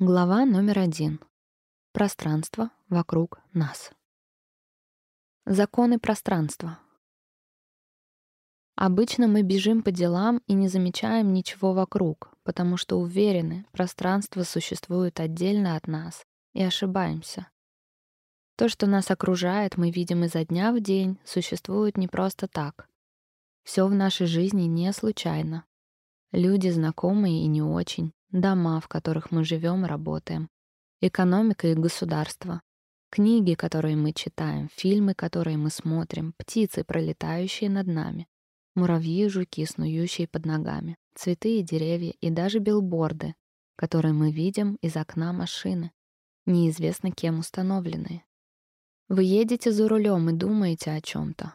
Глава номер один. Пространство вокруг нас. Законы пространства. Обычно мы бежим по делам и не замечаем ничего вокруг, потому что уверены, пространство существует отдельно от нас, и ошибаемся. То, что нас окружает, мы видим изо дня в день, существует не просто так. Все в нашей жизни не случайно. Люди знакомые и не очень, дома, в которых мы живем работаем, экономика и государство, книги, которые мы читаем, фильмы, которые мы смотрим, птицы, пролетающие над нами, муравьи и жуки, снующие под ногами, цветы и деревья и даже билборды, которые мы видим из окна машины, неизвестно кем установленные. Вы едете за рулем и думаете о чем-то.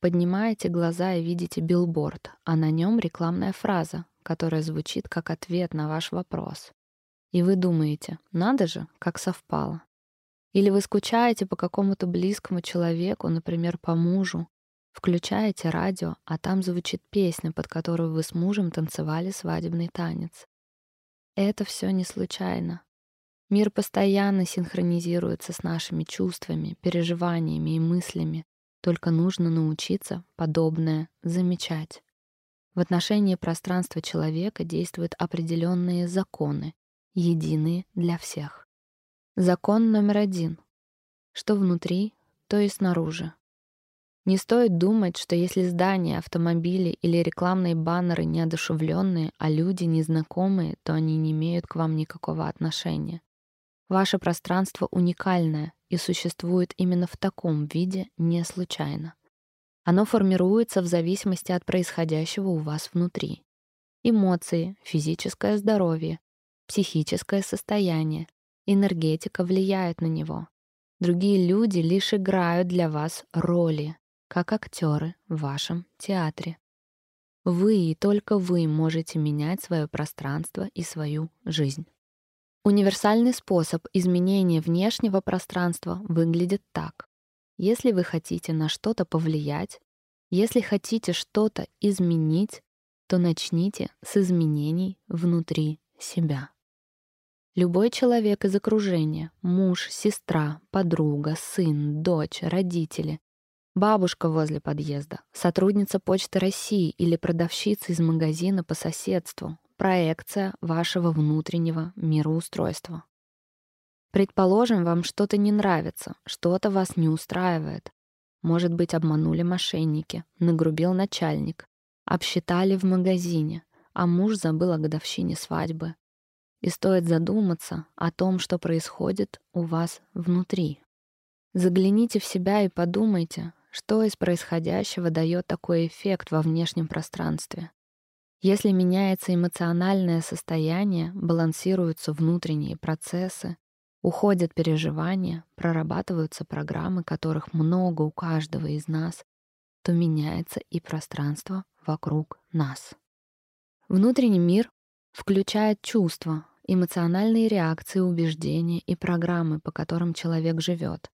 Поднимаете глаза и видите билборд, а на нем рекламная фраза, которая звучит как ответ на ваш вопрос. И вы думаете, надо же, как совпало. Или вы скучаете по какому-то близкому человеку, например, по мужу, включаете радио, а там звучит песня, под которую вы с мужем танцевали свадебный танец. Это все не случайно. Мир постоянно синхронизируется с нашими чувствами, переживаниями и мыслями, только нужно научиться подобное замечать. В отношении пространства человека действуют определенные законы, единые для всех. Закон номер один. Что внутри, то и снаружи. Не стоит думать, что если здания, автомобили или рекламные баннеры неодушевленные, а люди незнакомые, то они не имеют к вам никакого отношения. Ваше пространство уникальное и существует именно в таком виде не случайно. Оно формируется в зависимости от происходящего у вас внутри. Эмоции, физическое здоровье, психическое состояние, энергетика влияют на него. Другие люди лишь играют для вас роли, как актеры в вашем театре. Вы и только вы можете менять свое пространство и свою жизнь. Универсальный способ изменения внешнего пространства выглядит так. Если вы хотите на что-то повлиять, если хотите что-то изменить, то начните с изменений внутри себя. Любой человек из окружения, муж, сестра, подруга, сын, дочь, родители, бабушка возле подъезда, сотрудница Почты России или продавщица из магазина по соседству, проекция вашего внутреннего мироустройства. Предположим, вам что-то не нравится, что-то вас не устраивает. Может быть, обманули мошенники, нагрубил начальник, обсчитали в магазине, а муж забыл о годовщине свадьбы. И стоит задуматься о том, что происходит у вас внутри. Загляните в себя и подумайте, что из происходящего дает такой эффект во внешнем пространстве. Если меняется эмоциональное состояние, балансируются внутренние процессы, уходят переживания, прорабатываются программы, которых много у каждого из нас, то меняется и пространство вокруг нас. Внутренний мир включает чувства, эмоциональные реакции, убеждения и программы, по которым человек живет,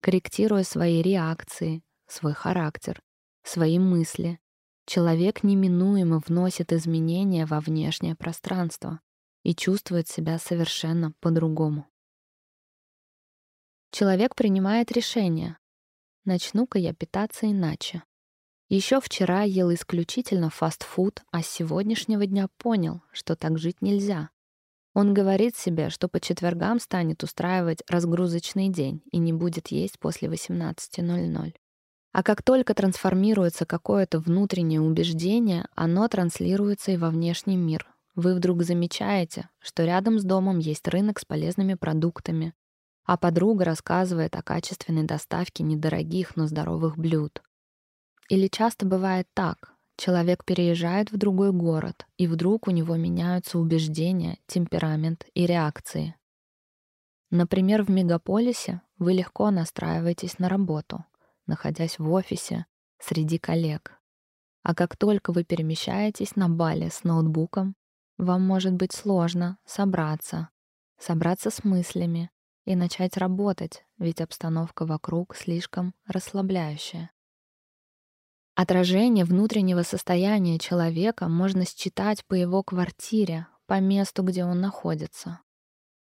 корректируя свои реакции, свой характер, свои мысли, Человек неминуемо вносит изменения во внешнее пространство и чувствует себя совершенно по-другому. Человек принимает решение. Начну-ка я питаться иначе. Еще вчера ел исключительно фастфуд, а с сегодняшнего дня понял, что так жить нельзя. Он говорит себе, что по четвергам станет устраивать разгрузочный день и не будет есть после 18.00. А как только трансформируется какое-то внутреннее убеждение, оно транслируется и во внешний мир. Вы вдруг замечаете, что рядом с домом есть рынок с полезными продуктами, а подруга рассказывает о качественной доставке недорогих, но здоровых блюд. Или часто бывает так. Человек переезжает в другой город, и вдруг у него меняются убеждения, темперамент и реакции. Например, в мегаполисе вы легко настраиваетесь на работу, находясь в офисе среди коллег. А как только вы перемещаетесь на Бали с ноутбуком, вам может быть сложно собраться, собраться с мыслями и начать работать, ведь обстановка вокруг слишком расслабляющая. Отражение внутреннего состояния человека можно считать по его квартире, по месту, где он находится.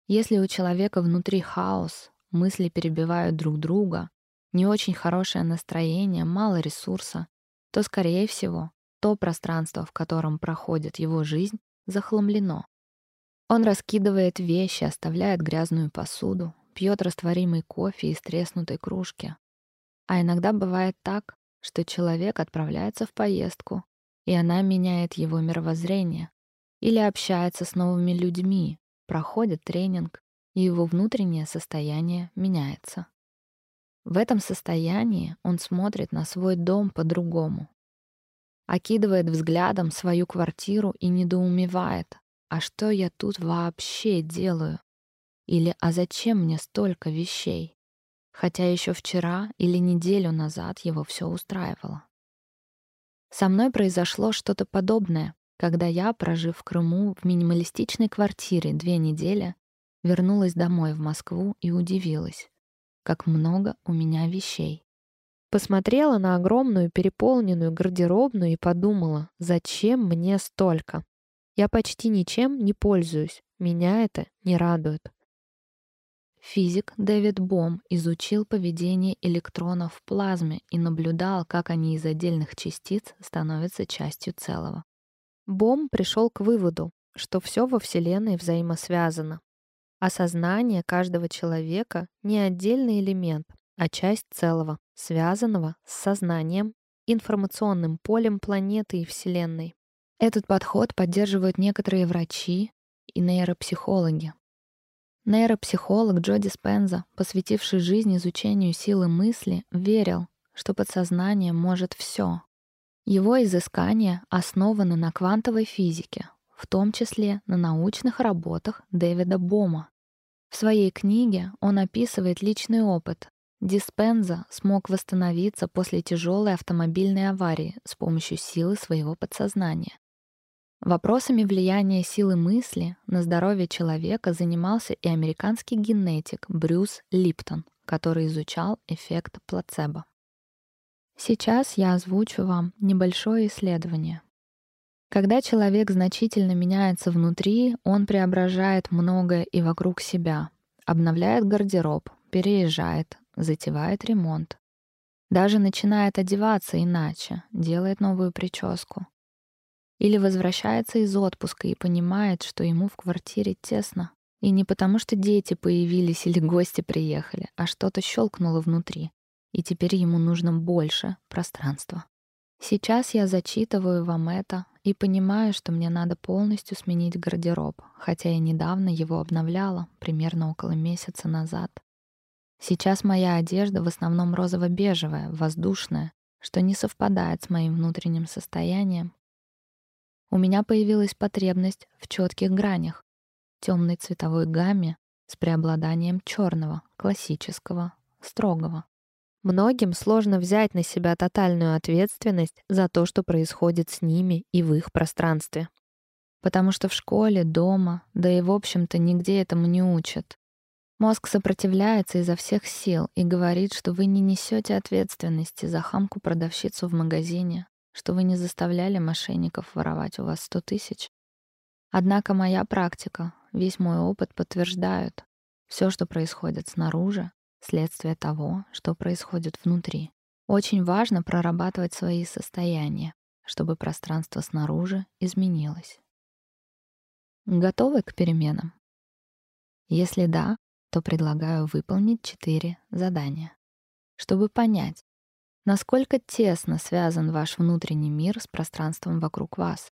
Если у человека внутри хаос, мысли перебивают друг друга, не очень хорошее настроение, мало ресурса, то, скорее всего, то пространство, в котором проходит его жизнь, захламлено. Он раскидывает вещи, оставляет грязную посуду, пьет растворимый кофе из треснутой кружки. А иногда бывает так, что человек отправляется в поездку, и она меняет его мировоззрение, или общается с новыми людьми, проходит тренинг, и его внутреннее состояние меняется. В этом состоянии он смотрит на свой дом по-другому, окидывает взглядом свою квартиру и недоумевает, а что я тут вообще делаю? Или а зачем мне столько вещей? Хотя еще вчера или неделю назад его все устраивало. Со мной произошло что-то подобное, когда я, прожив в Крыму в минималистичной квартире две недели, вернулась домой в Москву и удивилась, как много у меня вещей. Посмотрела на огромную переполненную гардеробную и подумала, зачем мне столько? Я почти ничем не пользуюсь, меня это не радует. Физик Дэвид Бом изучил поведение электронов в плазме и наблюдал, как они из отдельных частиц становятся частью целого. Бом пришел к выводу, что все во Вселенной взаимосвязано. Осознание каждого человека не отдельный элемент, а часть целого, связанного с сознанием, информационным полем планеты и Вселенной. Этот подход поддерживают некоторые врачи и нейропсихологи. Нейропсихолог Джо Диспенза, посвятивший жизнь изучению силы мысли, верил, что подсознание может все. Его изыскания основаны на квантовой физике, в том числе на научных работах Дэвида Бома. В своей книге он описывает личный опыт. Диспенза смог восстановиться после тяжелой автомобильной аварии с помощью силы своего подсознания. Вопросами влияния силы мысли на здоровье человека занимался и американский генетик Брюс Липтон, который изучал эффект плацебо. Сейчас я озвучу вам небольшое исследование. Когда человек значительно меняется внутри, он преображает многое и вокруг себя, обновляет гардероб, переезжает, затевает ремонт. Даже начинает одеваться иначе, делает новую прическу. Или возвращается из отпуска и понимает, что ему в квартире тесно. И не потому, что дети появились или гости приехали, а что-то щелкнуло внутри. И теперь ему нужно больше пространства. Сейчас я зачитываю вам это и понимаю, что мне надо полностью сменить гардероб, хотя я недавно его обновляла, примерно около месяца назад. Сейчас моя одежда в основном розово-бежевая, воздушная, что не совпадает с моим внутренним состоянием у меня появилась потребность в четких гранях, темной цветовой гамме с преобладанием черного, классического, строгого. Многим сложно взять на себя тотальную ответственность за то, что происходит с ними и в их пространстве. Потому что в школе, дома, да и в общем-то нигде этому не учат. Мозг сопротивляется изо всех сил и говорит, что вы не несете ответственности за хамку продавщицу в магазине, что вы не заставляли мошенников воровать у вас сто тысяч. Однако моя практика, весь мой опыт подтверждают, все, что происходит снаружи, следствие того, что происходит внутри. Очень важно прорабатывать свои состояния, чтобы пространство снаружи изменилось. Готовы к переменам? Если да, то предлагаю выполнить четыре задания, чтобы понять, насколько тесно связан ваш внутренний мир с пространством вокруг вас,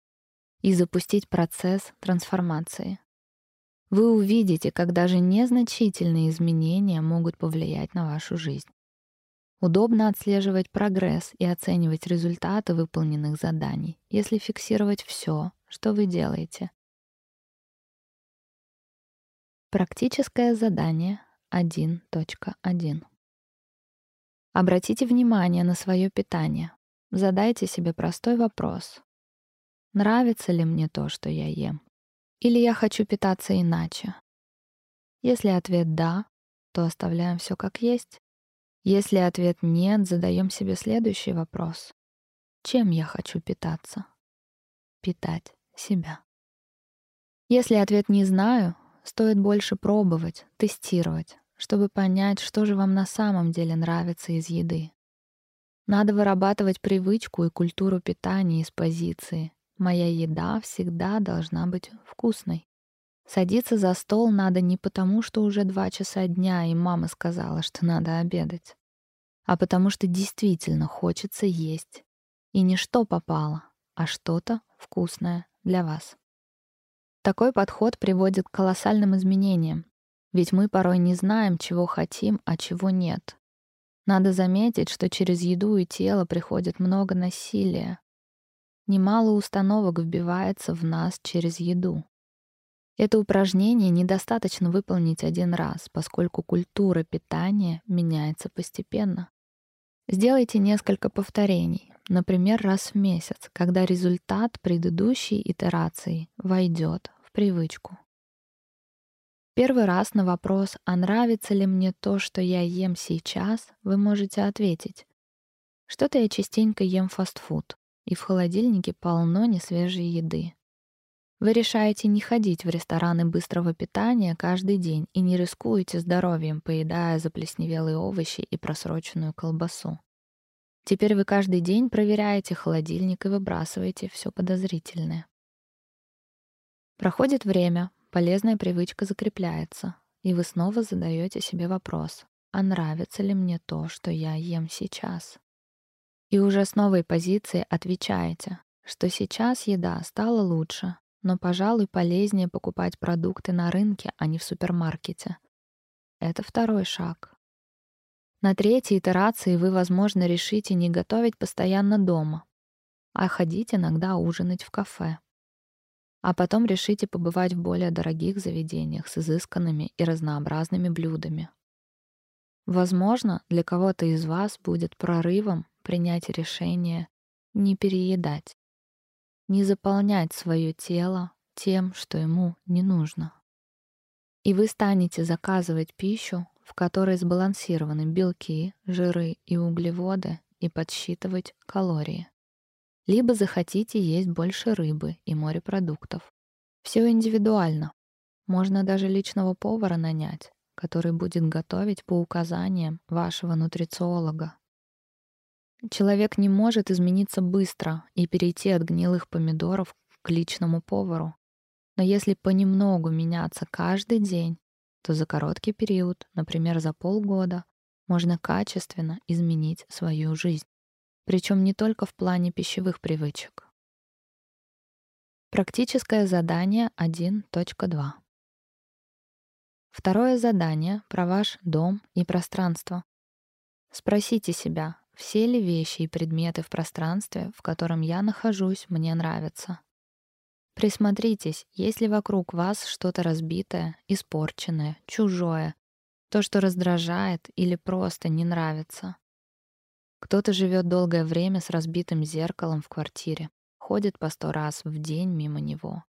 и запустить процесс трансформации. Вы увидите, как даже незначительные изменения могут повлиять на вашу жизнь. Удобно отслеживать прогресс и оценивать результаты выполненных заданий, если фиксировать все, что вы делаете. Практическое задание 1.1. Обратите внимание на свое питание. Задайте себе простой вопрос. Нравится ли мне то, что я ем? Или я хочу питаться иначе? Если ответ «да», то оставляем все как есть. Если ответ «нет», задаем себе следующий вопрос. Чем я хочу питаться? Питать себя. Если ответ «не знаю», стоит больше пробовать, тестировать, чтобы понять, что же вам на самом деле нравится из еды. Надо вырабатывать привычку и культуру питания из позиции «моя еда всегда должна быть вкусной». Садиться за стол надо не потому, что уже два часа дня, и мама сказала, что надо обедать, а потому что действительно хочется есть. И не что попало, а что-то вкусное для вас. Такой подход приводит к колоссальным изменениям, ведь мы порой не знаем, чего хотим, а чего нет. Надо заметить, что через еду и тело приходит много насилия. Немало установок вбивается в нас через еду. Это упражнение недостаточно выполнить один раз, поскольку культура питания меняется постепенно. Сделайте несколько повторений, например, раз в месяц, когда результат предыдущей итерации войдет в привычку. Первый раз на вопрос, а нравится ли мне то, что я ем сейчас, вы можете ответить. Что-то я частенько ем фастфуд, и в холодильнике полно несвежей еды. Вы решаете не ходить в рестораны быстрого питания каждый день и не рискуете здоровьем, поедая заплесневелые овощи и просроченную колбасу. Теперь вы каждый день проверяете холодильник и выбрасываете все подозрительное. Проходит время, полезная привычка закрепляется, и вы снова задаете себе вопрос, а нравится ли мне то, что я ем сейчас? И уже с новой позиции отвечаете, что сейчас еда стала лучше, но, пожалуй, полезнее покупать продукты на рынке, а не в супермаркете. Это второй шаг. На третьей итерации вы, возможно, решите не готовить постоянно дома, а ходить иногда ужинать в кафе. А потом решите побывать в более дорогих заведениях с изысканными и разнообразными блюдами. Возможно, для кого-то из вас будет прорывом принять решение не переедать не заполнять свое тело тем, что ему не нужно. И вы станете заказывать пищу, в которой сбалансированы белки, жиры и углеводы, и подсчитывать калории. Либо захотите есть больше рыбы и морепродуктов. Все индивидуально. Можно даже личного повара нанять, который будет готовить по указаниям вашего нутрициолога. Человек не может измениться быстро и перейти от гнилых помидоров к личному повару. Но если понемногу меняться каждый день, то за короткий период, например, за полгода, можно качественно изменить свою жизнь. Причем не только в плане пищевых привычек. Практическое задание 1.2. Второе задание про ваш дом и пространство. Спросите себя, все ли вещи и предметы в пространстве, в котором я нахожусь, мне нравятся? Присмотритесь, есть ли вокруг вас что-то разбитое, испорченное, чужое, то, что раздражает или просто не нравится. Кто-то живет долгое время с разбитым зеркалом в квартире, ходит по сто раз в день мимо него.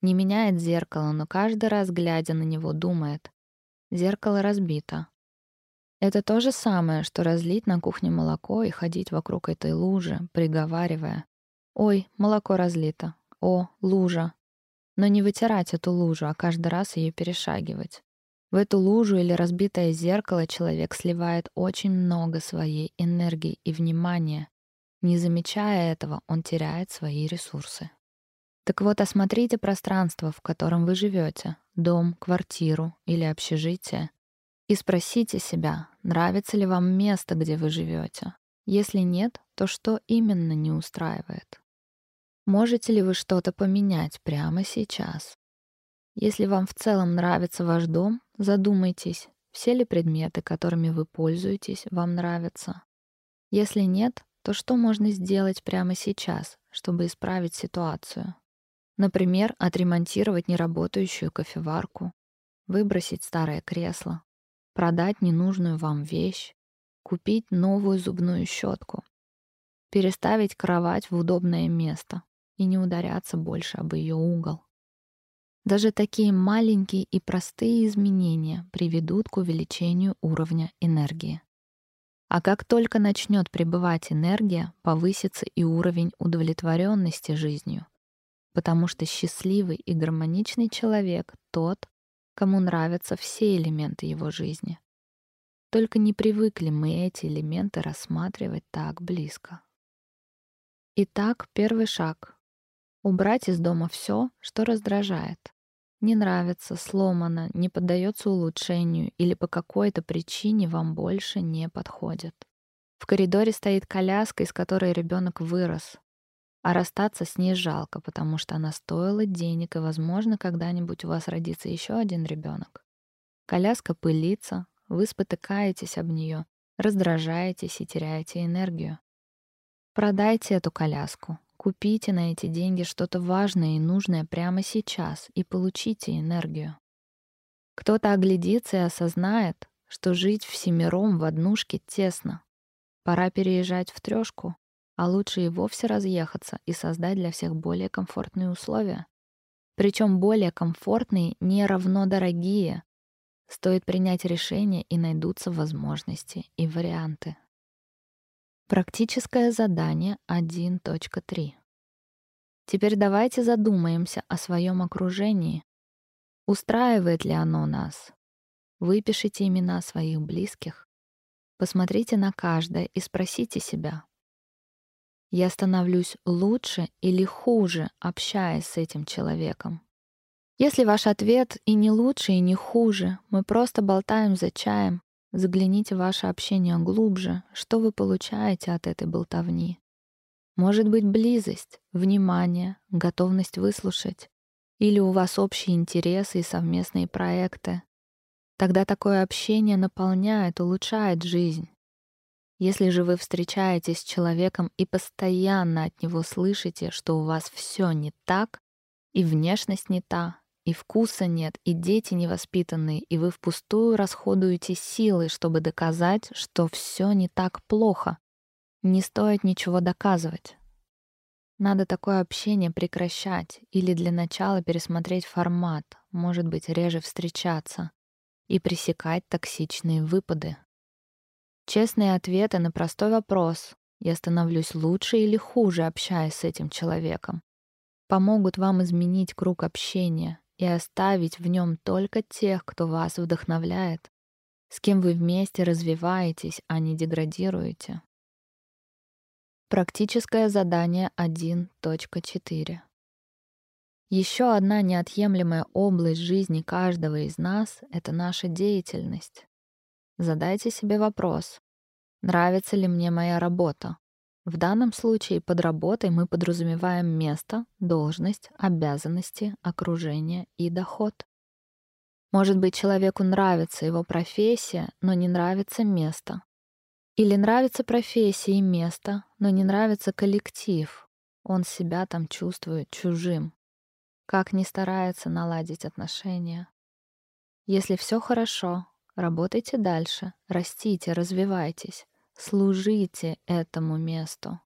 Не меняет зеркало, но каждый раз, глядя на него, думает, зеркало разбито, это то же самое, что разлить на кухне молоко и ходить вокруг этой лужи, приговаривая «Ой, молоко разлито! О, лужа!» Но не вытирать эту лужу, а каждый раз ее перешагивать. В эту лужу или разбитое зеркало человек сливает очень много своей энергии и внимания. Не замечая этого, он теряет свои ресурсы. Так вот, осмотрите пространство, в котором вы живете, дом, квартиру или общежитие, и спросите себя, нравится ли вам место, где вы живете. Если нет, то что именно не устраивает? Можете ли вы что-то поменять прямо сейчас? Если вам в целом нравится ваш дом, задумайтесь, все ли предметы, которыми вы пользуетесь, вам нравятся. Если нет, то что можно сделать прямо сейчас, чтобы исправить ситуацию? Например, отремонтировать неработающую кофеварку, выбросить старое кресло, продать ненужную вам вещь, купить новую зубную щетку, переставить кровать в удобное место и не ударяться больше об ее угол. Даже такие маленькие и простые изменения приведут к увеличению уровня энергии. А как только начнет пребывать энергия, повысится и уровень удовлетворенности жизнью, потому что счастливый и гармоничный человек тот, кому нравятся все элементы его жизни. Только не привыкли мы эти элементы рассматривать так близко. Итак, первый шаг — убрать из дома все, что раздражает. Не нравится, сломано, не поддается улучшению или по какой-то причине вам больше не подходит. В коридоре стоит коляска, из которой ребенок вырос. А расстаться с ней жалко, потому что она стоила денег, и, возможно, когда-нибудь у вас родится еще один ребенок. Коляска пылится, вы спотыкаетесь об нее, раздражаетесь и теряете энергию. Продайте эту коляску, купите на эти деньги что-то важное и нужное прямо сейчас и получите энергию. Кто-то оглядится и осознает, что жить всемиром в однушке тесно, Пора переезжать в трёшку, а лучше и вовсе разъехаться и создать для всех более комфортные условия. Причем более комфортные не равно дорогие. Стоит принять решение, и найдутся возможности и варианты. Практическое задание 1.3. Теперь давайте задумаемся о своем окружении. Устраивает ли оно нас? Выпишите имена своих близких, Посмотрите на каждое и спросите себя. Я становлюсь лучше или хуже, общаясь с этим человеком? Если ваш ответ и не лучше, и не хуже, мы просто болтаем за чаем, загляните в ваше общение глубже, что вы получаете от этой болтовни. Может быть, близость, внимание, готовность выслушать. Или у вас общие интересы и совместные проекты. Тогда такое общение наполняет, улучшает жизнь. Если же вы встречаетесь с человеком и постоянно от него слышите, что у вас все не так, и внешность не та, и вкуса нет, и дети невоспитанные, и вы впустую расходуете силы, чтобы доказать, что все не так плохо, не стоит ничего доказывать. Надо такое общение прекращать или для начала пересмотреть формат, может быть, реже встречаться и пресекать токсичные выпады. Честные ответы на простой вопрос «Я становлюсь лучше или хуже, общаясь с этим человеком?» помогут вам изменить круг общения и оставить в нем только тех, кто вас вдохновляет, с кем вы вместе развиваетесь, а не деградируете. Практическое задание 1.4. Еще одна неотъемлемая область жизни каждого из нас — это наша деятельность. Задайте себе вопрос, нравится ли мне моя работа? В данном случае под работой мы подразумеваем место, должность, обязанности, окружение и доход. Может быть, человеку нравится его профессия, но не нравится место. Или нравится профессия и место, но не нравится коллектив. Он себя там чувствует чужим как ни старается наладить отношения. Если все хорошо, работайте дальше, растите, развивайтесь, служите этому месту.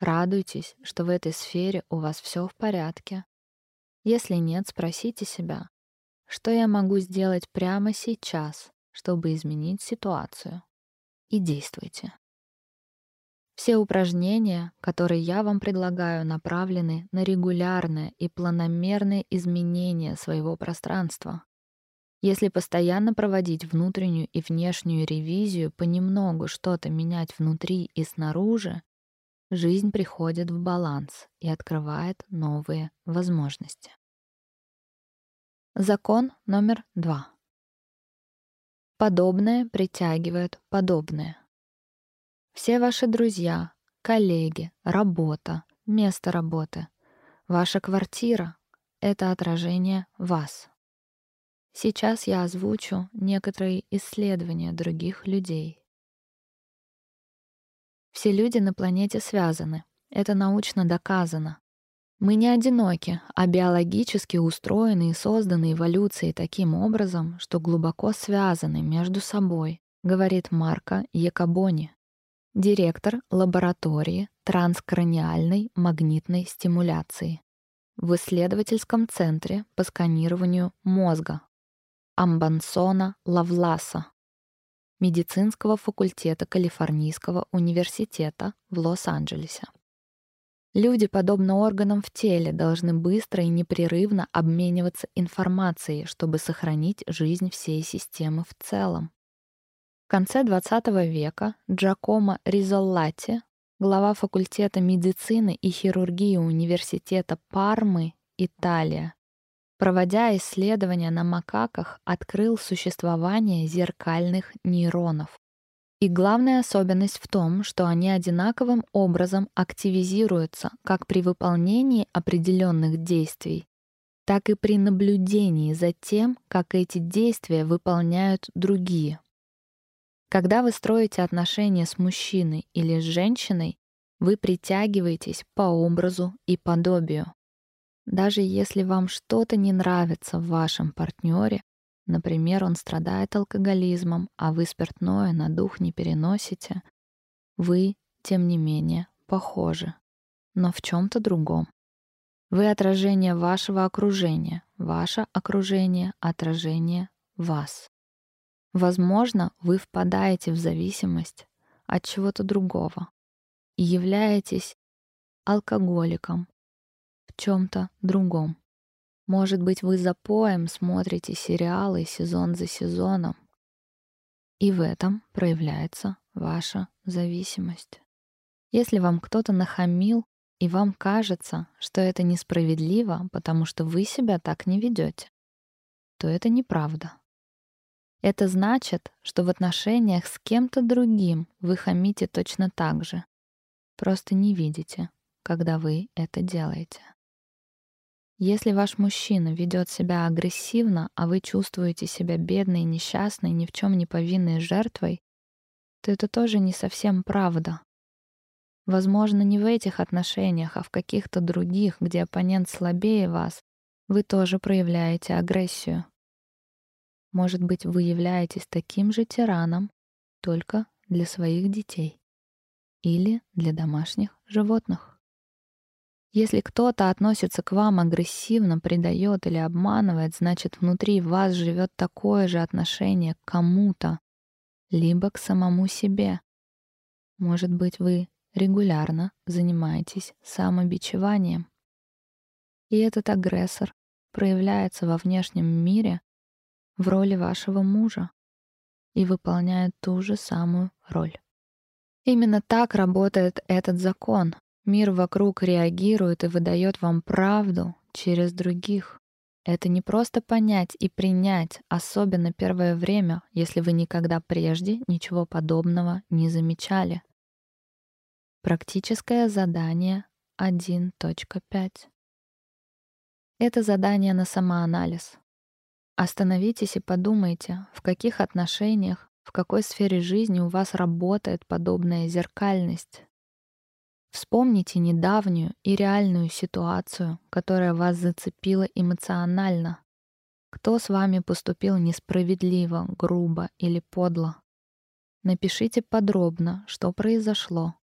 Радуйтесь, что в этой сфере у вас все в порядке. Если нет, спросите себя, что я могу сделать прямо сейчас, чтобы изменить ситуацию. И действуйте. Все упражнения, которые я вам предлагаю, направлены на регулярное и планомерное изменение своего пространства. Если постоянно проводить внутреннюю и внешнюю ревизию, понемногу что-то менять внутри и снаружи, жизнь приходит в баланс и открывает новые возможности. Закон номер два. Подобное притягивает подобное. Все ваши друзья, коллеги, работа, место работы, ваша квартира — это отражение вас. Сейчас я озвучу некоторые исследования других людей. Все люди на планете связаны. Это научно доказано. Мы не одиноки, а биологически устроены и созданы эволюцией таким образом, что глубоко связаны между собой, говорит Марко Якобони директор лаборатории транскраниальной магнитной стимуляции в исследовательском центре по сканированию мозга Амбансона Лавласа медицинского факультета Калифорнийского университета в Лос-Анджелесе. Люди, подобно органам в теле, должны быстро и непрерывно обмениваться информацией, чтобы сохранить жизнь всей системы в целом. В конце XX века Джакомо Ризоллати, глава факультета медицины и хирургии Университета Пармы, Италия, проводя исследования на макаках, открыл существование зеркальных нейронов. И главная особенность в том, что они одинаковым образом активизируются как при выполнении определенных действий, так и при наблюдении за тем, как эти действия выполняют другие. Когда вы строите отношения с мужчиной или с женщиной, вы притягиваетесь по образу и подобию. Даже если вам что-то не нравится в вашем партнере, Например, он страдает алкоголизмом, а вы спиртное на дух не переносите. Вы, тем не менее, похожи, но в чем то другом. Вы отражение вашего окружения, ваше окружение — отражение вас. Возможно, вы впадаете в зависимость от чего-то другого и являетесь алкоголиком в чем то другом. Может быть, вы за поем смотрите сериалы сезон за сезоном. И в этом проявляется ваша зависимость. Если вам кто-то нахамил, и вам кажется, что это несправедливо, потому что вы себя так не ведете, то это неправда. Это значит, что в отношениях с кем-то другим вы хамите точно так же. Просто не видите, когда вы это делаете. Если ваш мужчина ведет себя агрессивно, а вы чувствуете себя бедной, несчастной, ни в чем не повинной жертвой, то это тоже не совсем правда. Возможно, не в этих отношениях, а в каких-то других, где оппонент слабее вас, вы тоже проявляете агрессию. Может быть, вы являетесь таким же тираном, только для своих детей или для домашних животных. Если кто-то относится к вам агрессивно, предает или обманывает, значит, внутри вас живет такое же отношение к кому-то, либо к самому себе. Может быть, вы регулярно занимаетесь самобичеванием. И этот агрессор проявляется во внешнем мире в роли вашего мужа и выполняет ту же самую роль. Именно так работает этот закон, Мир вокруг реагирует и выдает вам правду через других. Это не просто понять и принять, особенно первое время, если вы никогда прежде ничего подобного не замечали. Практическое задание 1.5. Это задание на самоанализ. Остановитесь и подумайте, в каких отношениях, в какой сфере жизни у вас работает подобная зеркальность, Вспомните недавнюю и реальную ситуацию, которая вас зацепила эмоционально. Кто с вами поступил несправедливо, грубо или подло? Напишите подробно, что произошло.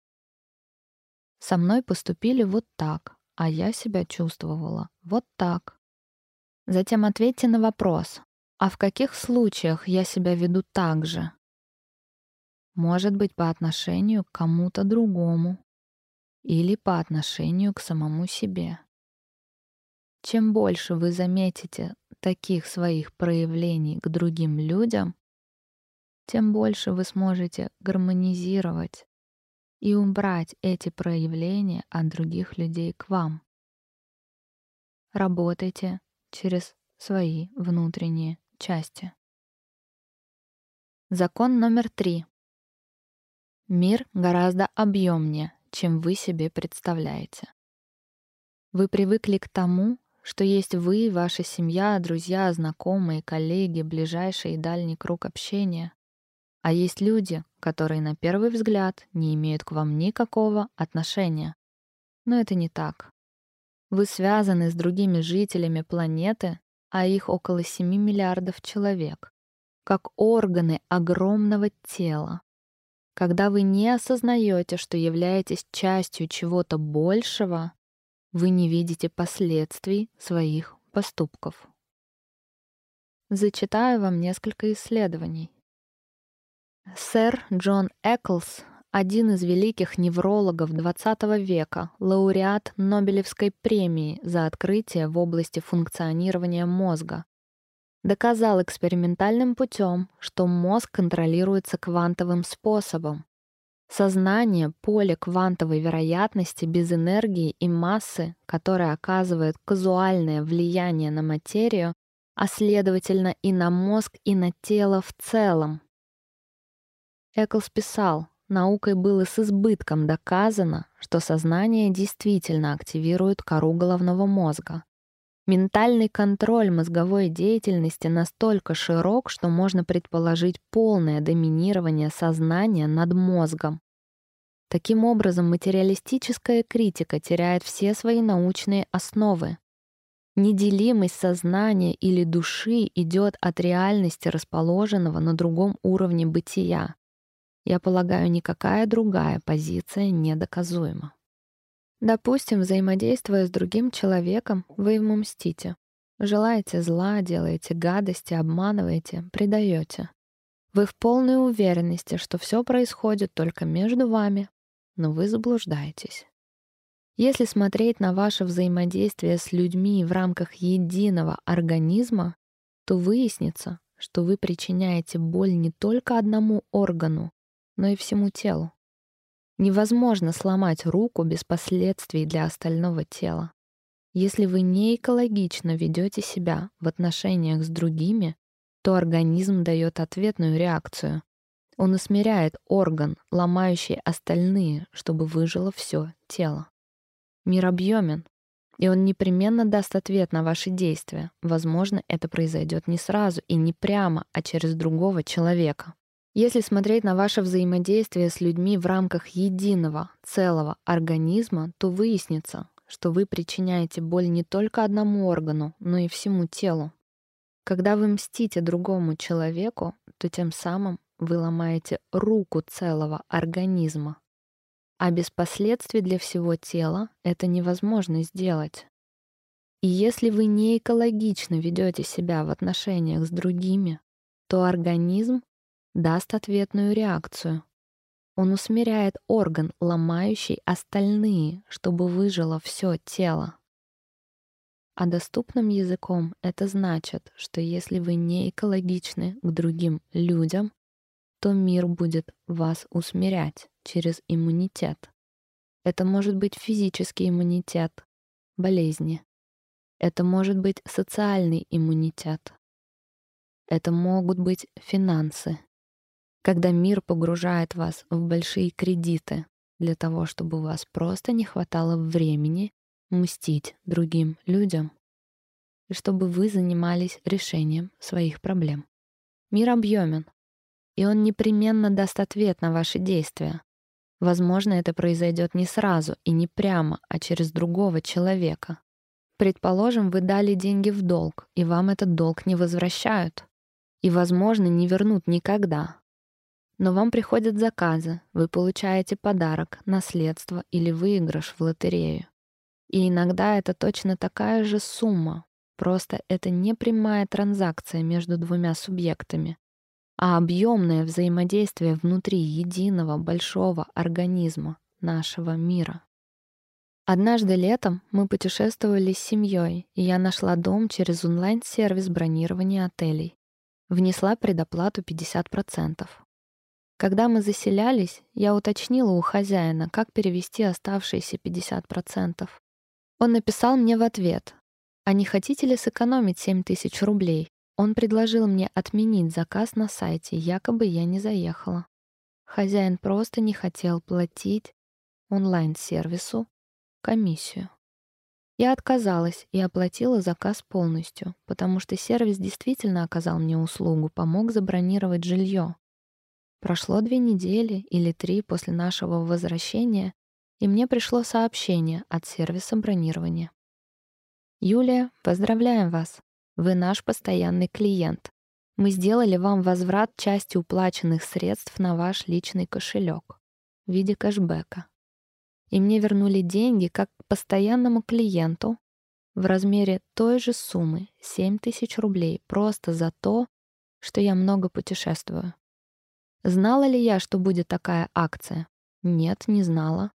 Со мной поступили вот так, а я себя чувствовала вот так. Затем ответьте на вопрос, а в каких случаях я себя веду так же? Может быть, по отношению к кому-то другому или по отношению к самому себе. Чем больше вы заметите таких своих проявлений к другим людям, тем больше вы сможете гармонизировать и убрать эти проявления от других людей к вам. Работайте через свои внутренние части. Закон номер три. Мир гораздо объемнее, чем вы себе представляете. Вы привыкли к тому, что есть вы, ваша семья, друзья, знакомые, коллеги, ближайший и дальний круг общения. А есть люди, которые на первый взгляд не имеют к вам никакого отношения. Но это не так. Вы связаны с другими жителями планеты, а их около 7 миллиардов человек, как органы огромного тела, когда вы не осознаете, что являетесь частью чего-то большего, вы не видите последствий своих поступков. Зачитаю вам несколько исследований. Сэр Джон Эклс, один из великих неврологов XX века, лауреат Нобелевской премии за открытие в области функционирования мозга. Доказал экспериментальным путем, что мозг контролируется квантовым способом. Сознание — поле квантовой вероятности без энергии и массы, которое оказывает казуальное влияние на материю, а следовательно и на мозг, и на тело в целом. Эклс писал, наукой было с избытком доказано, что сознание действительно активирует кору головного мозга. Ментальный контроль мозговой деятельности настолько широк, что можно предположить полное доминирование сознания над мозгом. Таким образом, материалистическая критика теряет все свои научные основы. Неделимость сознания или души идет от реальности, расположенного на другом уровне бытия. Я полагаю, никакая другая позиция недоказуема. Допустим, взаимодействуя с другим человеком, вы ему мстите. Желаете зла, делаете гадости, обманываете, предаете. Вы в полной уверенности, что все происходит только между вами, но вы заблуждаетесь. Если смотреть на ваше взаимодействие с людьми в рамках единого организма, то выяснится, что вы причиняете боль не только одному органу, но и всему телу. Невозможно сломать руку без последствий для остального тела. Если вы не экологично ведете себя в отношениях с другими, то организм дает ответную реакцию. Он усмиряет орган, ломающий остальные, чтобы выжило все тело. Мир объемен, и он непременно даст ответ на ваши действия. Возможно, это произойдет не сразу и не прямо, а через другого человека. Если смотреть на ваше взаимодействие с людьми в рамках единого, целого организма, то выяснится, что вы причиняете боль не только одному органу, но и всему телу. Когда вы мстите другому человеку, то тем самым вы ломаете руку целого организма. А без последствий для всего тела это невозможно сделать. И если вы не экологично ведете себя в отношениях с другими, то организм даст ответную реакцию. Он усмиряет орган, ломающий остальные, чтобы выжило все тело. А доступным языком это значит, что если вы не экологичны к другим людям, то мир будет вас усмирять через иммунитет. Это может быть физический иммунитет, болезни. Это может быть социальный иммунитет. Это могут быть финансы, когда мир погружает вас в большие кредиты для того, чтобы у вас просто не хватало времени мстить другим людям, и чтобы вы занимались решением своих проблем. Мир объемен, и он непременно даст ответ на ваши действия. Возможно, это произойдет не сразу и не прямо, а через другого человека. Предположим, вы дали деньги в долг, и вам этот долг не возвращают. И, возможно, не вернут никогда. Но вам приходят заказы, вы получаете подарок, наследство или выигрыш в лотерею. И иногда это точно такая же сумма, просто это не прямая транзакция между двумя субъектами, а объемное взаимодействие внутри единого большого организма нашего мира. Однажды летом мы путешествовали с семьей, и я нашла дом через онлайн-сервис бронирования отелей. Внесла предоплату 50%. Когда мы заселялись, я уточнила у хозяина, как перевести оставшиеся 50%. Он написал мне в ответ, «А не хотите ли сэкономить 7 тысяч рублей?» Он предложил мне отменить заказ на сайте, якобы я не заехала. Хозяин просто не хотел платить онлайн-сервису комиссию. Я отказалась и оплатила заказ полностью, потому что сервис действительно оказал мне услугу, помог забронировать жилье. Прошло две недели или три после нашего возвращения, и мне пришло сообщение от сервиса бронирования. «Юлия, поздравляем вас! Вы наш постоянный клиент. Мы сделали вам возврат части уплаченных средств на ваш личный кошелек в виде кэшбэка. И мне вернули деньги как постоянному клиенту в размере той же суммы — 7 тысяч рублей просто за то, что я много путешествую. Знала ли я, что будет такая акция? Нет, не знала.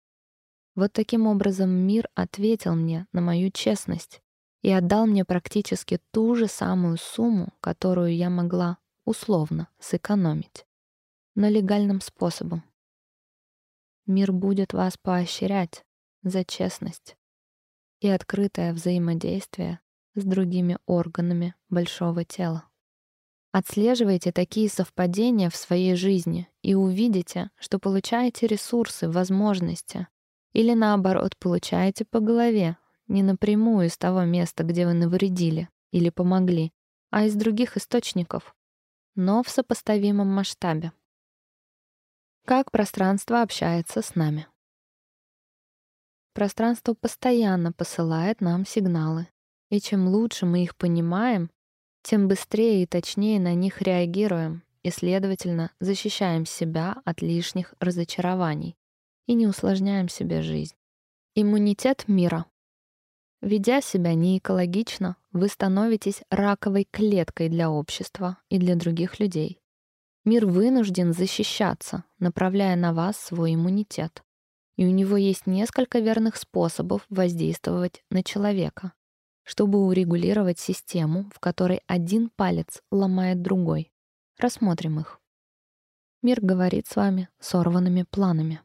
Вот таким образом мир ответил мне на мою честность и отдал мне практически ту же самую сумму, которую я могла условно сэкономить, но легальным способом. Мир будет вас поощрять за честность и открытое взаимодействие с другими органами большого тела. Отслеживайте такие совпадения в своей жизни и увидите, что получаете ресурсы, возможности, или наоборот получаете по голове, не напрямую из того места, где вы навредили или помогли, а из других источников, но в сопоставимом масштабе. Как пространство общается с нами? Пространство постоянно посылает нам сигналы, и чем лучше мы их понимаем, тем быстрее и точнее на них реагируем и, следовательно, защищаем себя от лишних разочарований и не усложняем себе жизнь. Иммунитет мира. Ведя себя неэкологично, вы становитесь раковой клеткой для общества и для других людей. Мир вынужден защищаться, направляя на вас свой иммунитет. И у него есть несколько верных способов воздействовать на человека чтобы урегулировать систему, в которой один палец ломает другой. Рассмотрим их. Мир говорит с вами сорванными планами.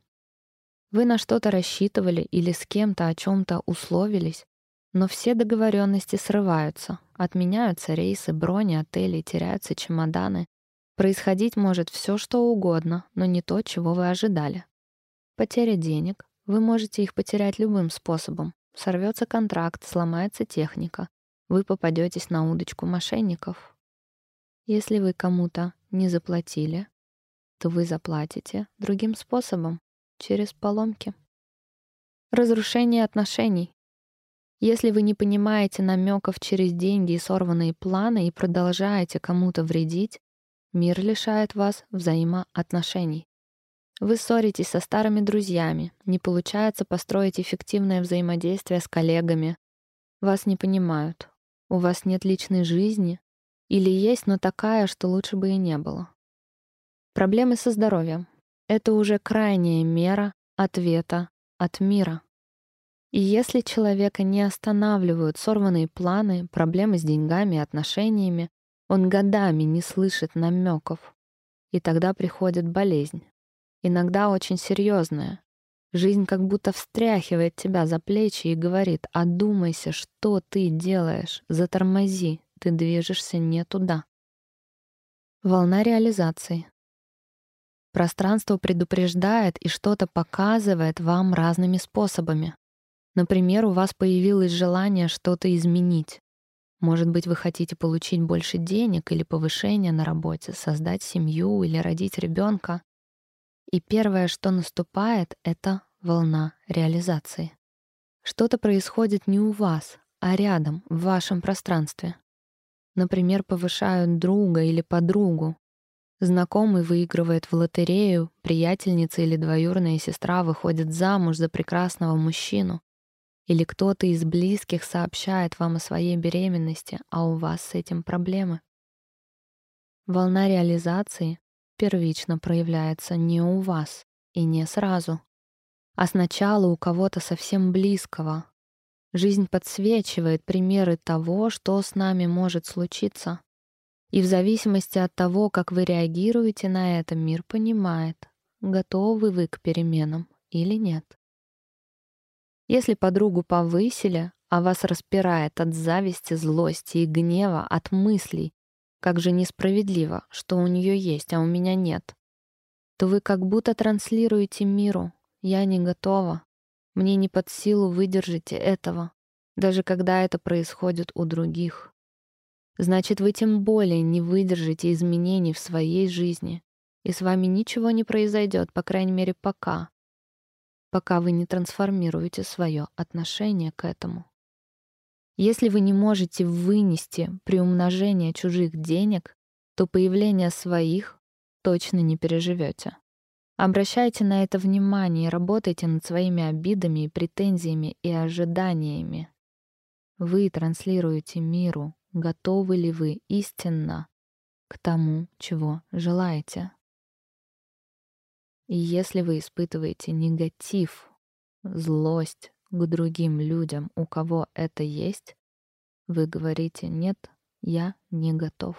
Вы на что-то рассчитывали или с кем-то о чем-то условились, но все договоренности срываются, отменяются рейсы, брони, отели, теряются чемоданы. Происходить может все, что угодно, но не то, чего вы ожидали. Потеря денег. Вы можете их потерять любым способом. Сорвется контракт, сломается техника. Вы попадетесь на удочку мошенников. Если вы кому-то не заплатили, то вы заплатите другим способом, через поломки. Разрушение отношений. Если вы не понимаете намеков через деньги и сорванные планы и продолжаете кому-то вредить, мир лишает вас взаимоотношений. Вы ссоритесь со старыми друзьями, не получается построить эффективное взаимодействие с коллегами. Вас не понимают. У вас нет личной жизни. Или есть, но такая, что лучше бы и не было. Проблемы со здоровьем — это уже крайняя мера ответа от мира. И если человека не останавливают сорванные планы, проблемы с деньгами отношениями, он годами не слышит намеков. И тогда приходит болезнь иногда очень серьезное. Жизнь как будто встряхивает тебя за плечи и говорит «Одумайся, что ты делаешь, затормози, ты движешься не туда». Волна реализации. Пространство предупреждает и что-то показывает вам разными способами. Например, у вас появилось желание что-то изменить. Может быть, вы хотите получить больше денег или повышение на работе, создать семью или родить ребенка. И первое, что наступает, — это волна реализации. Что-то происходит не у вас, а рядом, в вашем пространстве. Например, повышают друга или подругу. Знакомый выигрывает в лотерею, приятельница или двоюродная сестра выходит замуж за прекрасного мужчину. Или кто-то из близких сообщает вам о своей беременности, а у вас с этим проблемы. Волна реализации первично проявляется не у вас и не сразу, а сначала у кого-то совсем близкого. Жизнь подсвечивает примеры того, что с нами может случиться. И в зависимости от того, как вы реагируете на это, мир понимает, готовы вы к переменам или нет. Если подругу повысили, а вас распирает от зависти, злости и гнева, от мыслей, как же несправедливо, что у нее есть, а у меня нет. То вы как будто транслируете миру. Я не готова. Мне не под силу выдержите этого, даже когда это происходит у других. Значит, вы тем более не выдержите изменений в своей жизни, и с вами ничего не произойдет, по крайней мере, пока, пока вы не трансформируете свое отношение к этому. Если вы не можете вынести приумножение чужих денег, то появление своих точно не переживете. Обращайте на это внимание и работайте над своими обидами претензиями и ожиданиями. Вы транслируете миру, готовы ли вы истинно к тому, чего желаете. И если вы испытываете негатив, злость к другим людям, у кого это есть, вы говорите «нет, я не готов».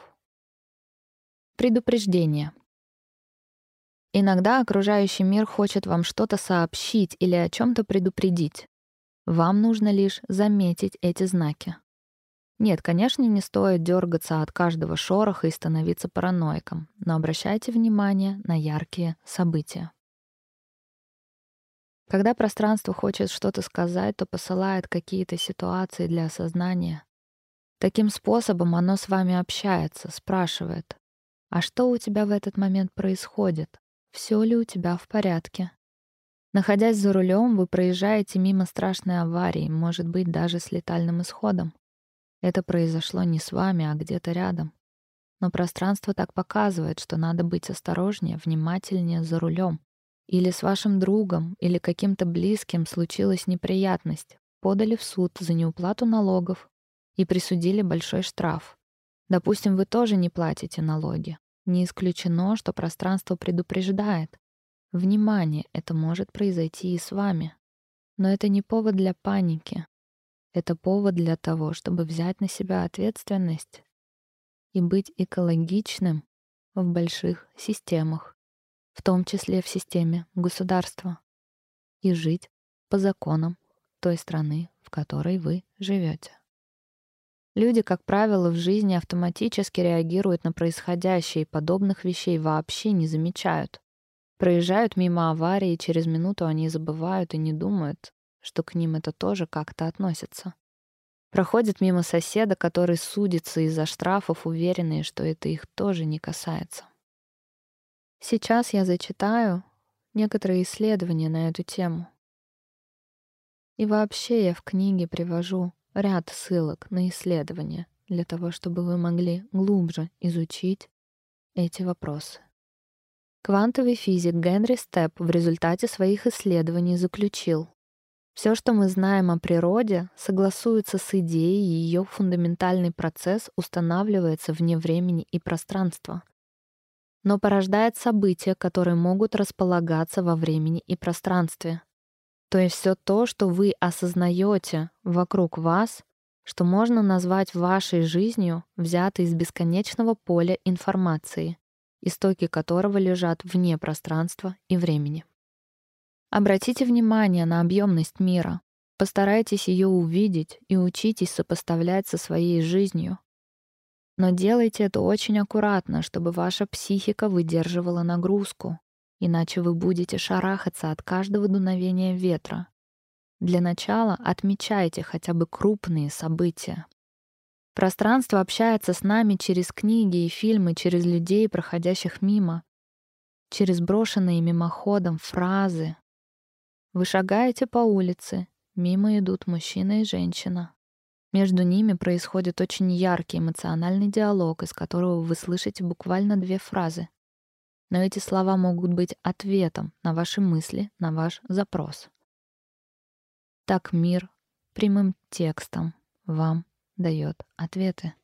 Предупреждение. Иногда окружающий мир хочет вам что-то сообщить или о чем то предупредить. Вам нужно лишь заметить эти знаки. Нет, конечно, не стоит дергаться от каждого шороха и становиться параноиком, но обращайте внимание на яркие события. Когда пространство хочет что-то сказать, то посылает какие-то ситуации для осознания. Таким способом оно с вами общается, спрашивает, а что у тебя в этот момент происходит? все ли у тебя в порядке. Находясь за рулем, вы проезжаете мимо страшной аварии, может быть, даже с летальным исходом. Это произошло не с вами, а где-то рядом. Но пространство так показывает, что надо быть осторожнее, внимательнее за рулем. Или с вашим другом, или каким-то близким случилась неприятность, подали в суд за неуплату налогов и присудили большой штраф. Допустим, вы тоже не платите налоги, не исключено, что пространство предупреждает. Внимание, это может произойти и с вами. Но это не повод для паники. Это повод для того, чтобы взять на себя ответственность и быть экологичным в больших системах, в том числе в системе государства, и жить по законам той страны, в которой вы живете. Люди, как правило, в жизни автоматически реагируют на происходящее и подобных вещей вообще не замечают. Проезжают мимо аварии, и через минуту они забывают и не думают, что к ним это тоже как-то относится. Проходят мимо соседа, который судится из-за штрафов, уверенные, что это их тоже не касается. Сейчас я зачитаю некоторые исследования на эту тему. И вообще я в книге привожу ряд ссылок на исследования для того, чтобы вы могли глубже изучить эти вопросы. Квантовый физик Генри Степ в результате своих исследований заключил, все, что мы знаем о природе, согласуется с идеей, ее фундаментальный процесс устанавливается вне времени и пространства, но порождает события, которые могут располагаться во времени и пространстве. То есть все то, что вы осознаете вокруг вас, что можно назвать вашей жизнью, взято из бесконечного поля информации, истоки которого лежат вне пространства и времени. Обратите внимание на объемность мира. Постарайтесь ее увидеть и учитесь сопоставлять со своей жизнью. Но делайте это очень аккуратно, чтобы ваша психика выдерживала нагрузку, иначе вы будете шарахаться от каждого дуновения ветра. Для начала отмечайте хотя бы крупные события. Пространство общается с нами через книги и фильмы, через людей, проходящих мимо, через брошенные мимоходом фразы. Вы шагаете по улице, мимо идут мужчина и женщина. Между ними происходит очень яркий эмоциональный диалог, из которого вы слышите буквально две фразы но эти слова могут быть ответом на ваши мысли, на ваш запрос. Так мир прямым текстом вам дает ответы.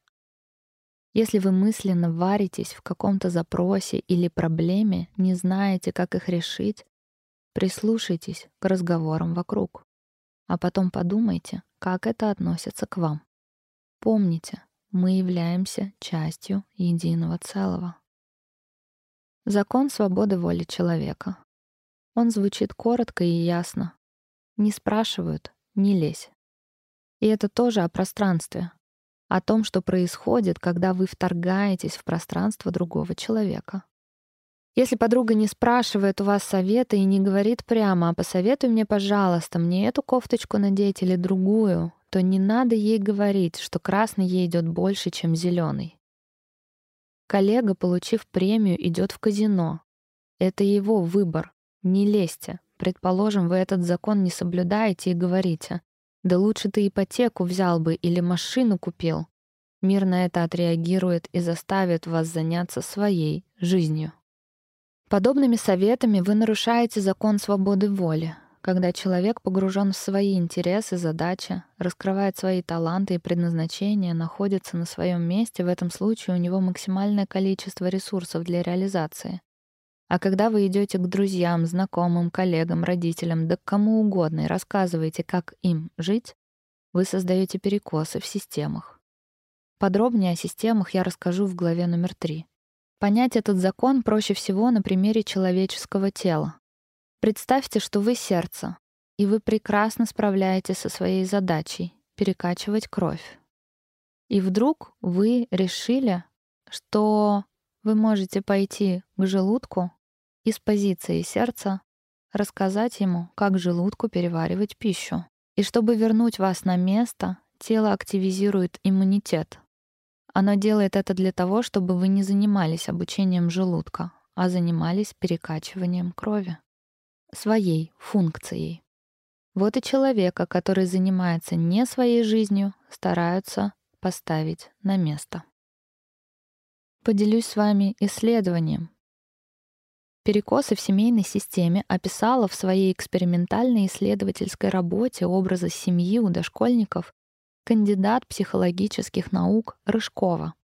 Если вы мысленно варитесь в каком-то запросе или проблеме, не знаете, как их решить, прислушайтесь к разговорам вокруг, а потом подумайте, как это относится к вам. Помните, мы являемся частью единого целого. Закон свободы воли человека. Он звучит коротко и ясно. Не спрашивают, не лезь. И это тоже о пространстве, о том, что происходит, когда вы вторгаетесь в пространство другого человека. Если подруга не спрашивает у вас совета и не говорит прямо, а посоветуй мне, пожалуйста, мне эту кофточку надеть или другую, то не надо ей говорить, что красный ей идет больше, чем зеленый. Коллега, получив премию, идет в казино. Это его выбор. Не лезьте. Предположим, вы этот закон не соблюдаете и говорите, «Да лучше ты ипотеку взял бы или машину купил». Мир на это отреагирует и заставит вас заняться своей жизнью. Подобными советами вы нарушаете закон свободы воли, когда человек погружен в свои интересы, задачи, раскрывает свои таланты и предназначения, находится на своем месте, в этом случае у него максимальное количество ресурсов для реализации. А когда вы идете к друзьям, знакомым, коллегам, родителям, да к кому угодно и рассказываете, как им жить, вы создаете перекосы в системах. Подробнее о системах я расскажу в главе номер три. Понять этот закон проще всего на примере человеческого тела. Представьте, что вы сердце, и вы прекрасно справляетесь со своей задачей — перекачивать кровь. И вдруг вы решили, что вы можете пойти к желудку и с позиции сердца рассказать ему, как желудку переваривать пищу. И чтобы вернуть вас на место, тело активизирует иммунитет. Оно делает это для того, чтобы вы не занимались обучением желудка, а занимались перекачиванием крови. Своей функцией. Вот и человека, который занимается не своей жизнью, стараются поставить на место. Поделюсь с вами исследованием. Перекосы в семейной системе описала в своей экспериментальной исследовательской работе образа семьи у дошкольников кандидат психологических наук Рыжкова.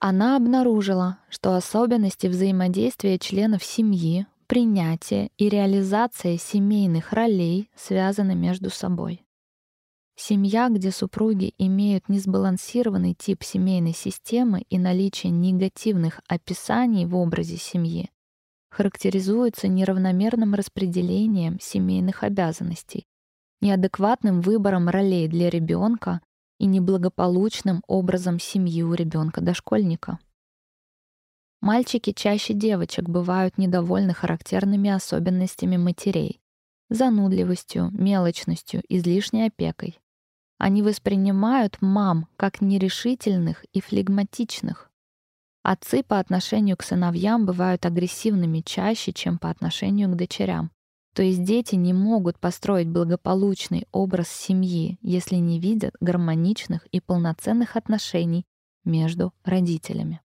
Она обнаружила, что особенности взаимодействия членов семьи, принятия и реализация семейных ролей связаны между собой. Семья, где супруги имеют несбалансированный тип семейной системы и наличие негативных описаний в образе семьи, характеризуется неравномерным распределением семейных обязанностей, неадекватным выбором ролей для ребенка и неблагополучным образом семьи у ребенка-дошкольника. Мальчики чаще девочек бывают недовольны характерными особенностями матерей, занудливостью, мелочностью, излишней опекой. Они воспринимают мам как нерешительных и флегматичных. Отцы по отношению к сыновьям бывают агрессивными чаще, чем по отношению к дочерям. То есть дети не могут построить благополучный образ семьи, если не видят гармоничных и полноценных отношений между родителями.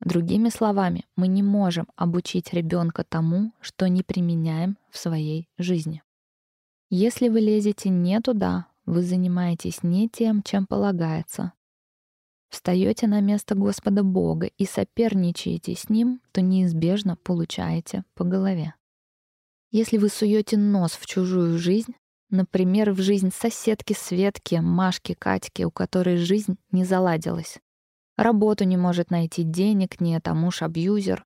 Другими словами, мы не можем обучить ребенка тому, что не применяем в своей жизни. Если вы лезете не туда, вы занимаетесь не тем, чем полагается. Встаете на место Господа Бога и соперничаете с Ним, то неизбежно получаете по голове. Если вы суете нос в чужую жизнь, например, в жизнь соседки Светки, Машки, Катьки, у которой жизнь не заладилась, работу не может найти, денег нет, а муж абьюзер,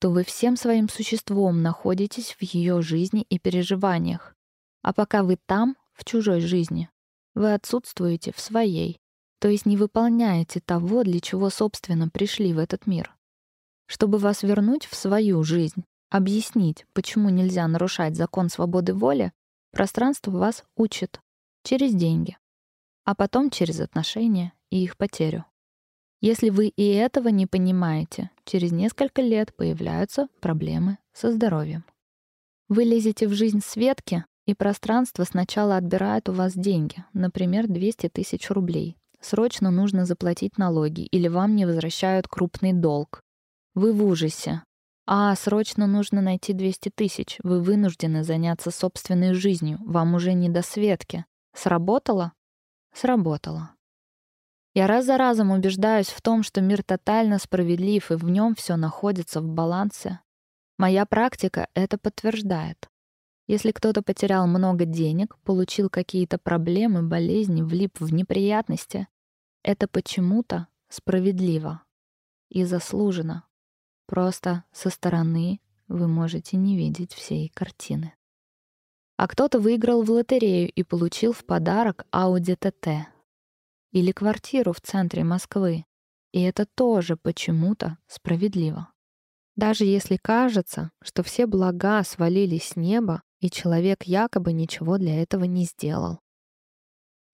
то вы всем своим существом находитесь в ее жизни и переживаниях. А пока вы там, в чужой жизни. Вы отсутствуете в своей, то есть не выполняете того, для чего, собственно, пришли в этот мир. Чтобы вас вернуть в свою жизнь, объяснить, почему нельзя нарушать закон свободы воли, пространство вас учит через деньги, а потом через отношения и их потерю. Если вы и этого не понимаете, через несколько лет появляются проблемы со здоровьем. Вы лезете в жизнь Светки, и пространство сначала отбирает у вас деньги, например, 200 тысяч рублей. Срочно нужно заплатить налоги, или вам не возвращают крупный долг. Вы в ужасе. А, срочно нужно найти 200 тысяч. Вы вынуждены заняться собственной жизнью. Вам уже не до Светки. Сработало? Сработало. Я раз за разом убеждаюсь в том, что мир тотально справедлив, и в нем все находится в балансе. Моя практика это подтверждает. Если кто-то потерял много денег, получил какие-то проблемы, болезни, влип в неприятности, это почему-то справедливо и заслуженно. Просто со стороны вы можете не видеть всей картины. А кто-то выиграл в лотерею и получил в подарок Audi TT или квартиру в центре Москвы. И это тоже почему-то справедливо. Даже если кажется, что все блага свалились с неба, и человек якобы ничего для этого не сделал.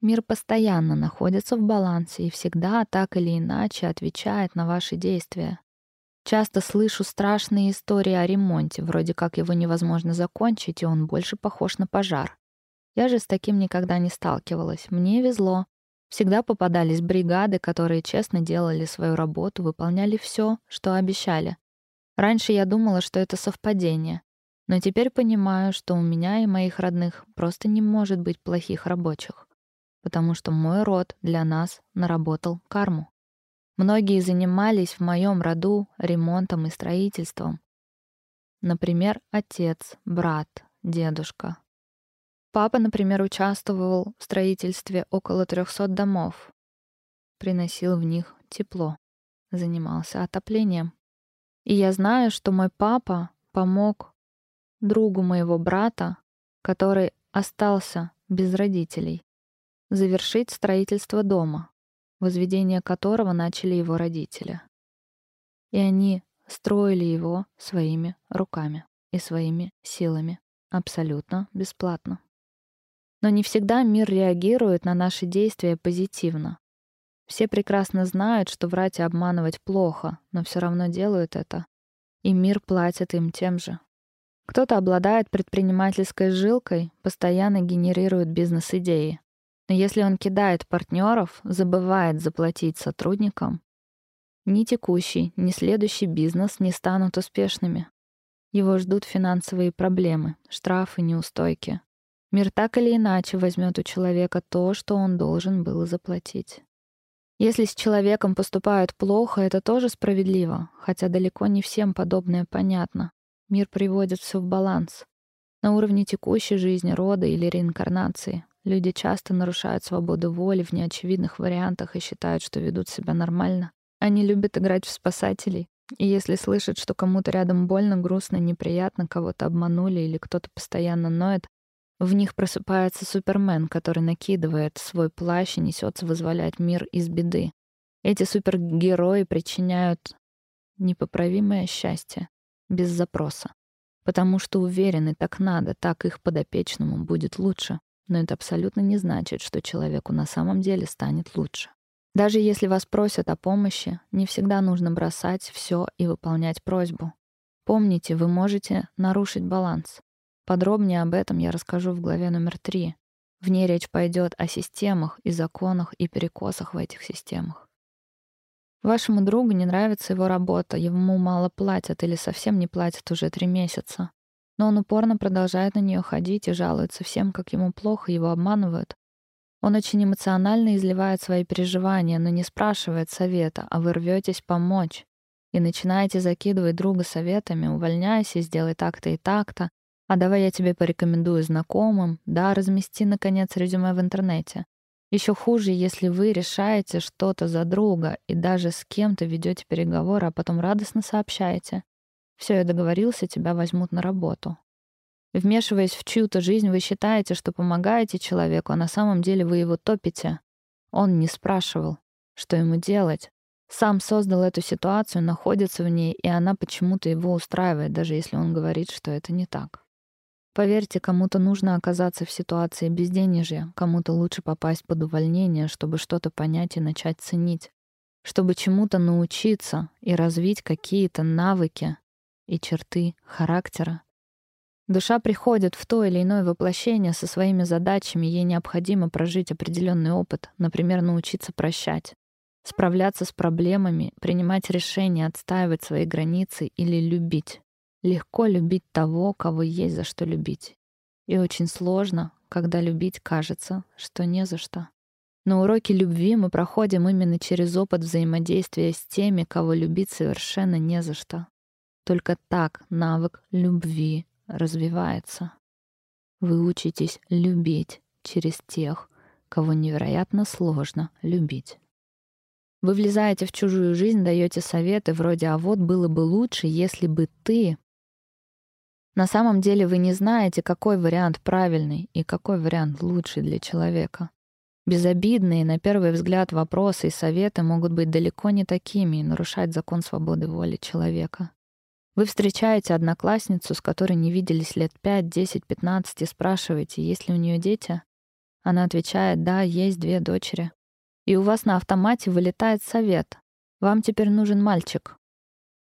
Мир постоянно находится в балансе и всегда так или иначе отвечает на ваши действия. Часто слышу страшные истории о ремонте, вроде как его невозможно закончить, и он больше похож на пожар. Я же с таким никогда не сталкивалась. Мне везло. Всегда попадались бригады, которые честно делали свою работу, выполняли все, что обещали. Раньше я думала, что это совпадение. Но теперь понимаю, что у меня и моих родных просто не может быть плохих рабочих, потому что мой род для нас наработал карму. Многие занимались в моем роду ремонтом и строительством. Например, отец, брат, дедушка. Папа, например, участвовал в строительстве около 300 домов. Приносил в них тепло. Занимался отоплением. И я знаю, что мой папа помог другу моего брата, который остался без родителей, завершить строительство дома, возведение которого начали его родители. И они строили его своими руками и своими силами, абсолютно бесплатно. Но не всегда мир реагирует на наши действия позитивно. Все прекрасно знают, что врать и обманывать плохо, но все равно делают это. И мир платит им тем же. Кто-то обладает предпринимательской жилкой, постоянно генерирует бизнес-идеи. Но если он кидает партнеров, забывает заплатить сотрудникам, ни текущий, ни следующий бизнес не станут успешными. Его ждут финансовые проблемы, штрафы, неустойки. Мир так или иначе возьмет у человека то, что он должен был заплатить. Если с человеком поступают плохо, это тоже справедливо, хотя далеко не всем подобное понятно. Мир приводит все в баланс. На уровне текущей жизни, рода или реинкарнации люди часто нарушают свободу воли в неочевидных вариантах и считают, что ведут себя нормально. Они любят играть в спасателей, и если слышат, что кому-то рядом больно, грустно, неприятно, кого-то обманули или кто-то постоянно ноет, в них просыпается Супермен, который накидывает свой плащ и несется вызволять мир из беды. Эти супергерои причиняют непоправимое счастье без запроса, потому что уверены, так надо, так их подопечному будет лучше. Но это абсолютно не значит, что человеку на самом деле станет лучше. Даже если вас просят о помощи, не всегда нужно бросать все и выполнять просьбу. Помните, вы можете нарушить баланс. Подробнее об этом я расскажу в главе номер три. В ней речь пойдет о системах и законах и перекосах в этих системах. Вашему другу не нравится его работа, ему мало платят или совсем не платят уже три месяца. Но он упорно продолжает на нее ходить и жалуется всем, как ему плохо, его обманывают. Он очень эмоционально изливает свои переживания, но не спрашивает совета, а вы рветесь помочь. И начинаете закидывать друга советами, увольняйся, сделай так-то и так-то, а давай я тебе порекомендую знакомым, да, размести, наконец, резюме в интернете. Еще хуже, если вы решаете что-то за друга и даже с кем-то ведете переговоры, а потом радостно сообщаете. Все, я договорился, тебя возьмут на работу. Вмешиваясь в чью-то жизнь, вы считаете, что помогаете человеку, а на самом деле вы его топите. Он не спрашивал, что ему делать. Сам создал эту ситуацию, находится в ней, и она почему-то его устраивает, даже если он говорит, что это не так. Поверьте, кому-то нужно оказаться в ситуации безденежья, кому-то лучше попасть под увольнение, чтобы что-то понять и начать ценить, чтобы чему-то научиться и развить какие-то навыки и черты характера. Душа приходит в то или иное воплощение со своими задачами, ей необходимо прожить определенный опыт, например, научиться прощать, справляться с проблемами, принимать решения, отстаивать свои границы или любить. Легко любить того, кого есть за что любить. И очень сложно, когда любить кажется, что не за что. На уроке любви мы проходим именно через опыт взаимодействия с теми, кого любить совершенно не за что. Только так навык любви развивается. Вы учитесь любить через тех, кого невероятно сложно любить. Вы влезаете в чужую жизнь, даете советы вроде «а вот было бы лучше, если бы ты на самом деле вы не знаете, какой вариант правильный и какой вариант лучший для человека. Безобидные, на первый взгляд, вопросы и советы могут быть далеко не такими и нарушать закон свободы воли человека. Вы встречаете одноклассницу, с которой не виделись лет 5, 10, 15 и спрашиваете, есть ли у нее дети. Она отвечает, да, есть две дочери. И у вас на автомате вылетает совет. Вам теперь нужен мальчик.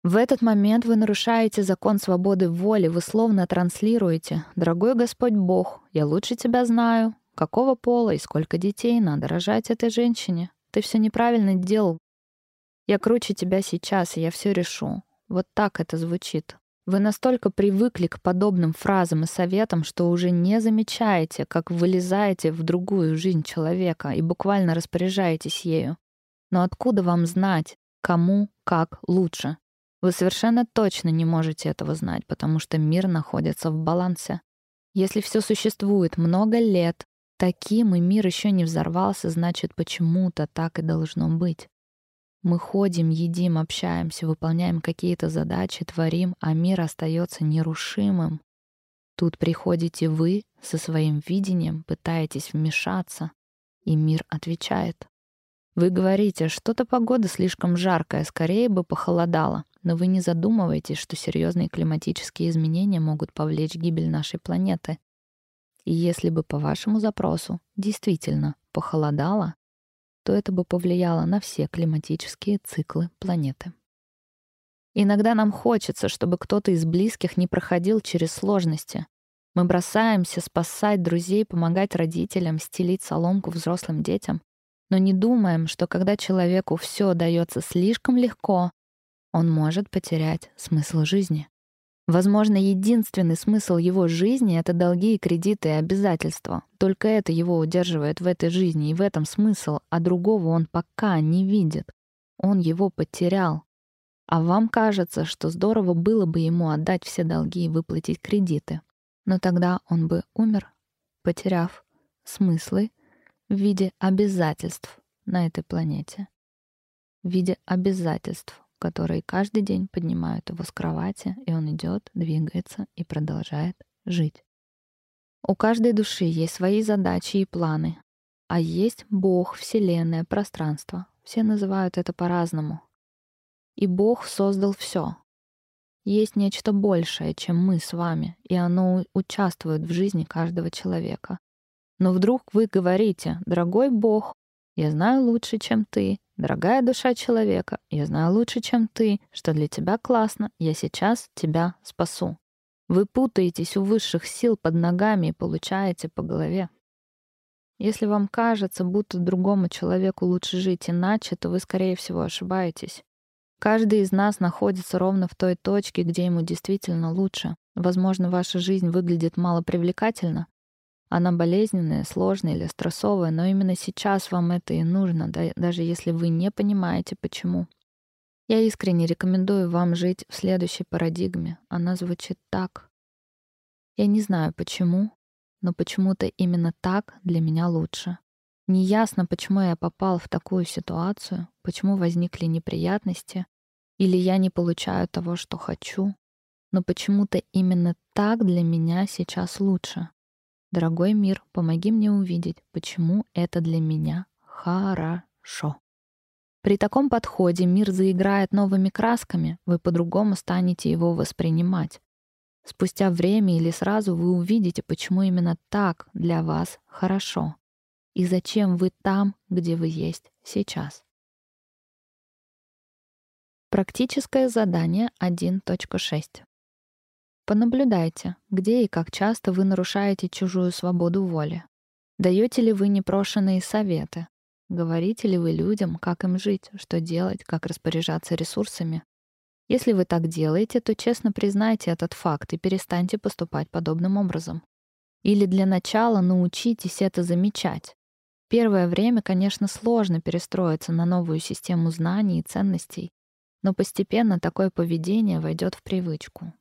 В этот момент вы нарушаете закон свободы воли, вы словно транслируете «Дорогой Господь Бог, я лучше тебя знаю. Какого пола и сколько детей надо рожать этой женщине? Ты все неправильно делал. Я круче тебя сейчас, и я все решу». Вот так это звучит. Вы настолько привыкли к подобным фразам и советам, что уже не замечаете, как вылезаете в другую жизнь человека и буквально распоряжаетесь ею. Но откуда вам знать, кому как лучше? Вы совершенно точно не можете этого знать, потому что мир находится в балансе. Если все существует много лет, таким и мир еще не взорвался, значит, почему-то так и должно быть. Мы ходим, едим, общаемся, выполняем какие-то задачи, творим, а мир остается нерушимым. Тут приходите вы со своим видением, пытаетесь вмешаться, и мир отвечает. Вы говорите, что-то погода слишком жаркая, скорее бы похолодало, но вы не задумываетесь, что серьезные климатические изменения могут повлечь гибель нашей планеты. И если бы по вашему запросу действительно похолодало, то это бы повлияло на все климатические циклы планеты. Иногда нам хочется, чтобы кто-то из близких не проходил через сложности. Мы бросаемся спасать друзей, помогать родителям, стелить соломку взрослым детям, но не думаем, что когда человеку все дается слишком легко, он может потерять смысл жизни. Возможно, единственный смысл его жизни — это долги и кредиты и обязательства. Только это его удерживает в этой жизни, и в этом смысл, а другого он пока не видит. Он его потерял. А вам кажется, что здорово было бы ему отдать все долги и выплатить кредиты. Но тогда он бы умер, потеряв смыслы в виде обязательств на этой планете. В виде обязательств, которые каждый день поднимают его с кровати, и он идет, двигается и продолжает жить. У каждой души есть свои задачи и планы, а есть Бог, Вселенная, пространство. Все называют это по-разному. И Бог создал все. Есть нечто большее, чем мы с вами, и оно участвует в жизни каждого человека. Но вдруг вы говорите, дорогой Бог, я знаю лучше, чем ты, Дорогая душа человека, я знаю лучше, чем ты, что для тебя классно, я сейчас тебя спасу. Вы путаетесь у высших сил под ногами и получаете по голове. Если вам кажется, будто другому человеку лучше жить иначе, то вы, скорее всего, ошибаетесь. Каждый из нас находится ровно в той точке, где ему действительно лучше. Возможно, ваша жизнь выглядит мало привлекательно, она болезненная, сложная или стрессовая, но именно сейчас вам это и нужно, да, даже если вы не понимаете, почему. Я искренне рекомендую вам жить в следующей парадигме. Она звучит так. Я не знаю почему, но почему-то именно так для меня лучше. Неясно, почему я попал в такую ситуацию, почему возникли неприятности, или я не получаю того, что хочу, но почему-то именно так для меня сейчас лучше. Дорогой мир, помоги мне увидеть, почему это для меня хорошо. При таком подходе мир заиграет новыми красками, вы по-другому станете его воспринимать. Спустя время или сразу вы увидите, почему именно так для вас хорошо и зачем вы там, где вы есть сейчас. Практическое задание 1.6. Понаблюдайте, где и как часто вы нарушаете чужую свободу воли. Даете ли вы непрошенные советы? Говорите ли вы людям, как им жить, что делать, как распоряжаться ресурсами? Если вы так делаете, то честно признайте этот факт и перестаньте поступать подобным образом. Или для начала научитесь это замечать. Первое время, конечно, сложно перестроиться на новую систему знаний и ценностей, но постепенно такое поведение войдет в привычку.